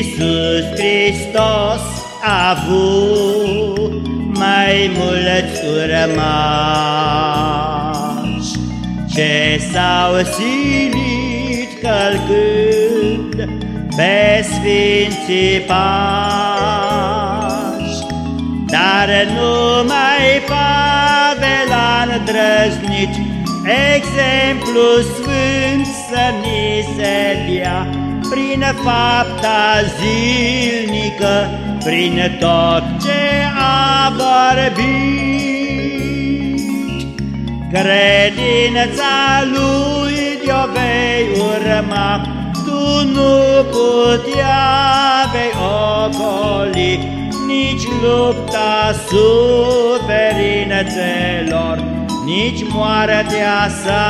Hristos a avut mai mulți urmași. Ce s-au silit călcând pe sfinții pași Dar numai Pavel a îndrăznit Exemplu sfânt să ni se dea prin fapta zilnică, prin tot ce a vorbit. Credința lui de-o vei urma, tu nu putea vei ocoli, nici lupta suferințelor, nici moartea sa.